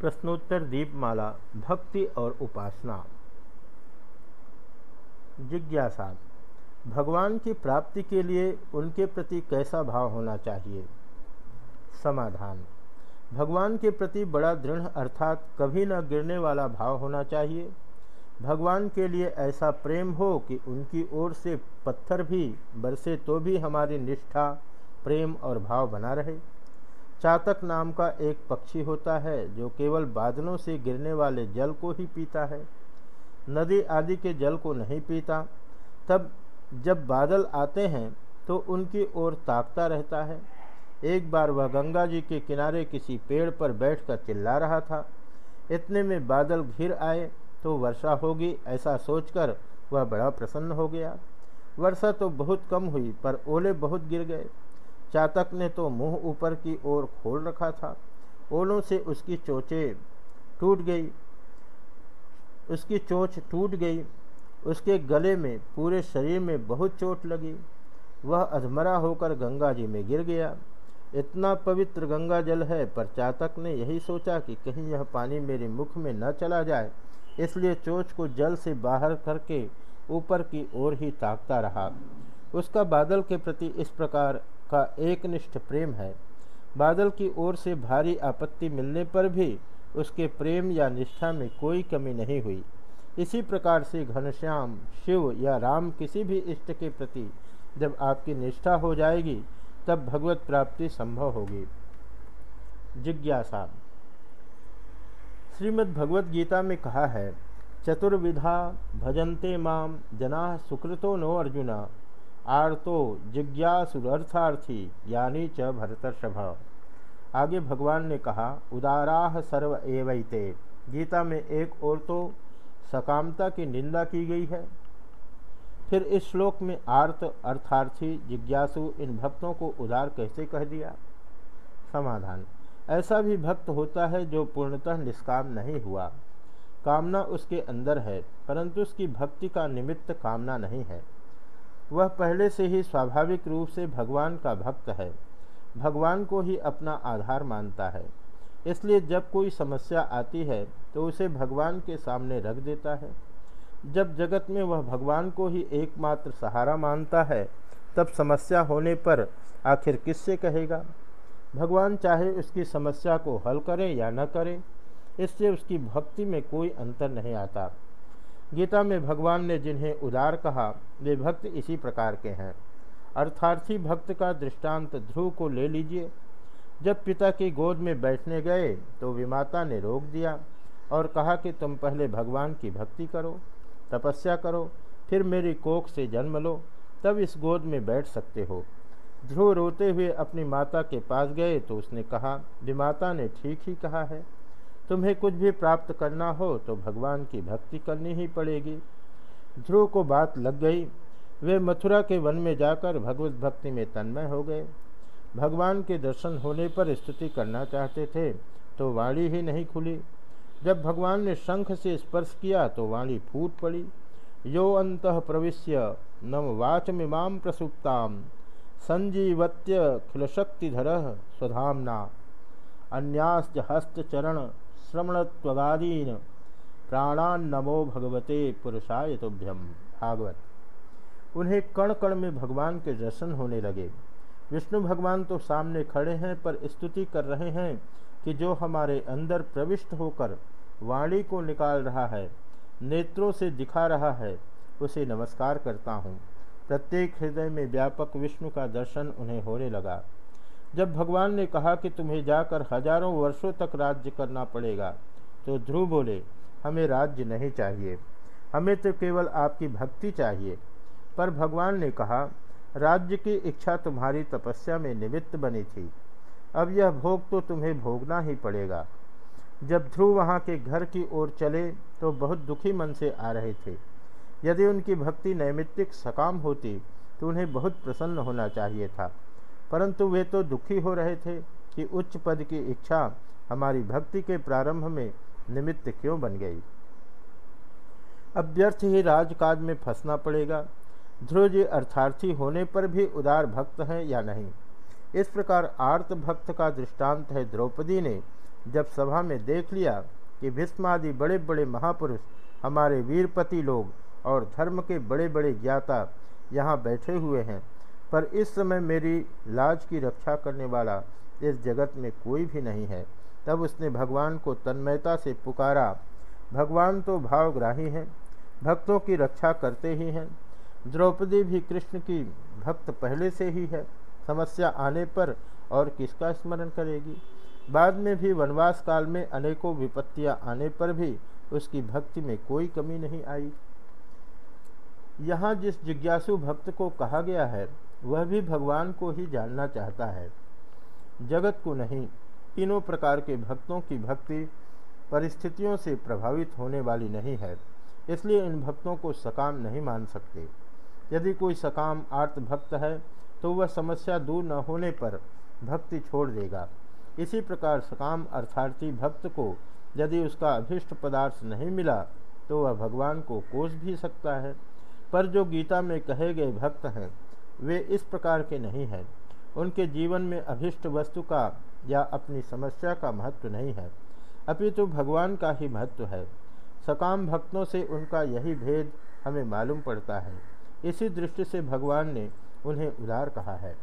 प्रश्नोत्तर दीपमाला, भक्ति और उपासना। जिज्ञासा, भगवान की प्राप्ति के लिए उनके प्रति कैसा भाव होना चाहिए? समाधान, भगवान के प्रति बड़ा दृढ़ अर्थात कभी न गिरने वाला भाव होना चाहिए। भगवान के लिए ऐसा प्रेम हो कि उनकी ओर से पत्थर भी, बरसे तो भी हमारी निष्ठा, प्रेम और भाव बना रहे। चातक नाम का एक पक्षी होता है, जो केवल बादलों से गिरने वाले जल को ही पीता है। नदी आदि के जल को नहीं पीता। तब जब बादल आते हैं तो उनकी ओर ताकता रहता है। एक बार वह गंगा जी के किनारे किसी पेड़ पर बैठकर चिल्ला रहा था। इतने में बादल घिर आए तो वर्षा होगी, ऐसा सोचकर वह बड़ा प्रसन्न हो गया। वर्षा तो बहुत कम हुई, पर ओले बहुत गिर गए। चातक ने तो मुँह ऊपर की ओर खोल रखा था। ओलों से उसकी चोचें टूट गई। उसकी चोच टूट गई। उसके गले में, पूरे शरीर में बहुत चोट लगी। वह अधमरा होकर गंगा जी में गिर गया। इतना पवित्र गंगा जल है, पर चातक ने यही सोचा कि कहीं यह पानी मेरे मुख में न चला जाए। इसलिए चोच को जल से बाहर करके ऊपर की ओर ही ताकता रहा। उसका बादल के प्रति इस प्रकार का एकनिष्ठ प्रेम है। बादल की ओर से भारी आपत्ति मिलने पर भी उसके प्रेम या निष्ठा में कोई कमी नहीं हुई। इसी प्रकार से घनश्याम, शिव या राम किसी भी इष्ट के प्रति जब आपकी निष्ठा हो जाएगी, तब भगवत प्राप्ति संभव होगी। जिज्ञासा। श्रीमद् भगवत गीता में कहा है, चतुर्विधा भजन्ते माम जना सुकृतो नो अर्जुना। आर्तो जिज्ञासुरर्थार्थी, यानी च भरतर्षभ। आगे भगवान ने कहा, उदाराह सर्व एवैते। गीता में एक और तो सकामता की निंदा की गई है। फिर इस श्लोक में आर्त अर्थार्थी, जिज्ञासु इन भक्तों को उदार कैसे कह दिया? समाधान। ऐसा भी भक्त होता है जो पूर्णतः निष्काम नहीं हुआ। कामना उसके अंदर है, परंतु उसकी भक्ति का निमित्त कामना नहीं है। वह पहले से ही स्वाभाविक रूप से भगवान का भक्त है। भगवान को ही अपना आधार मानता है। इसलिए जब कोई समस्या आती है तो उसे भगवान के सामने रख देता है। जब जगत में वह भगवान को ही एकमात्र सहारा मानता है, तब समस्या होने पर आखिर किससे कहेगा? भगवान चाहे उसकी समस्या को हल करें या न करें, इससे उसकी भक्ति में कोई अंतर नहीं आता। गीता में भगवान ने जिन्हें उदार कहा, वे भक्त इसी प्रकार के हैं। अर्थार्थी भक्त का दृष्टांत ध्रुव को ले लीजिए। जब पिता की गोद में बैठने गए तो विमाता ने रोक दिया और कहा कि तुम पहले भगवान की भक्ति करो, तपस्या करो, फिर मेरी कोख से जन्म लो, तब इस गोद में बैठ सकते हो। ध्रुव रोते हुए अपनी माता के पास गए तो उसने कहा विमाता ने ठीक ही कहा है। तुम्हें कुछ भी प्राप्त करना हो तो भगवान की भक्ति करनी ही पड़ेगी। ध्रुव को बात लग गई। वे मथुरा के वन में जाकर भगवत भक्ति में तन्मय हो गए। भगवान के दर्शन होने पर स्तुति करना चाहते थे तो वाणी ही नहीं खुली। जब भगवान ने शंख से स्पर्श किया तो वाणी फूट पड़ी। यो अंत प्रविश्य नम वाचमिमाम प्रसुप्ताम संजीवत्य खिलशक्तिधर स्वधामना। अन्यास्त हस्तचरण श्रवणत्वगादीन प्राणान नमो भगवते पुरुषाय तुभ्यम भागवत। उन्हें कण कण में भगवान के दर्शन होने लगे। विष्णु भगवान तो सामने खड़े हैं, पर स्तुति कर रहे हैं कि जो हमारे अंदर प्रविष्ट होकर वाणी को निकाल रहा है, नेत्रों से दिखा रहा है, उसे नमस्कार करता हूँ। प्रत्येक हृदय में व्यापक विष्णु का दर्शन उन्हें होने लगा। जब भगवान ने कहा कि तुम्हें जाकर हज़ारों वर्षों तक राज्य करना पड़ेगा तो ध्रुव बोले, हमें राज्य नहीं चाहिए। हमें तो केवल आपकी भक्ति चाहिए। पर भगवान ने कहा, राज्य की इच्छा तुम्हारी तपस्या में निमित्त बनी थी। अब यह भोग तो तुम्हें भोगना ही पड़ेगा। जब ध्रुव वहाँ के घर की ओर चले तो बहुत दुखी मन से आ रहे थे। यदि उनकी भक्ति नैमित्तिक सकाम होती तो उन्हें बहुत प्रसन्न होना चाहिए था। परंतु वे तो दुखी हो रहे थे कि उच्च पद की इच्छा हमारी भक्ति के प्रारंभ में निमित्त क्यों बन गई। अब व्यर्थ ही राजकाज में फंसना पड़ेगा। ध्रुव जी अर्थार्थी होने पर भी उदार भक्त हैं या नहीं? इस प्रकार आर्त भक्त का दृष्टांत है द्रौपदी ने जब सभा में देख लिया कि भीष्मादि बड़े बड़े महापुरुष हमारे वीरपति लोग और धर्म के बड़े बड़े ज्ञाता यहाँ बैठे हुए हैं पर इस समय मेरी लाज की रक्षा करने वाला इस जगत में कोई भी नहीं है। तब उसने भगवान को तन्मयता से पुकारा, भगवान तो भावग्राही हैं, भक्तों की रक्षा करते ही हैं, द्रौपदी भी कृष्ण की भक्त पहले से ही है, समस्या आने पर और किसका स्मरण करेगी? बाद में भी वनवास काल में अनेकों विपत्तियाँ आने पर भी उसकी भक्ति में कोई कमी नहीं आई। यहाँ जिस जिज्ञासु भक्त को कहा गया है वह भी भगवान को ही जानना चाहता है। जगत को नहीं, तीनों प्रकार के भक्तों की भक्ति परिस्थितियों से प्रभावित होने वाली नहीं है, इसलिए इन भक्तों को सकाम नहीं मान सकते। यदि कोई सकाम आर्त भक्त है तो वह समस्या दूर न होने पर भक्ति छोड़ देगा। इसी प्रकार सकाम अर्थार्थी भक्त को यदि उसका अभिष्ट पदार्थ नहीं मिला तो वह भगवान को कोस भी सकता है। पर जो गीता में कहे गए भक्त हैं वे इस प्रकार के नहीं हैं। उनके जीवन में अभिष्ट वस्तु का या अपनी समस्या का महत्व नहीं है। अपितु भगवान का ही महत्व है। सकाम भक्तों से उनका यही भेद हमें मालूम पड़ता है। इसी दृष्टि से भगवान ने उन्हें उदार कहा है।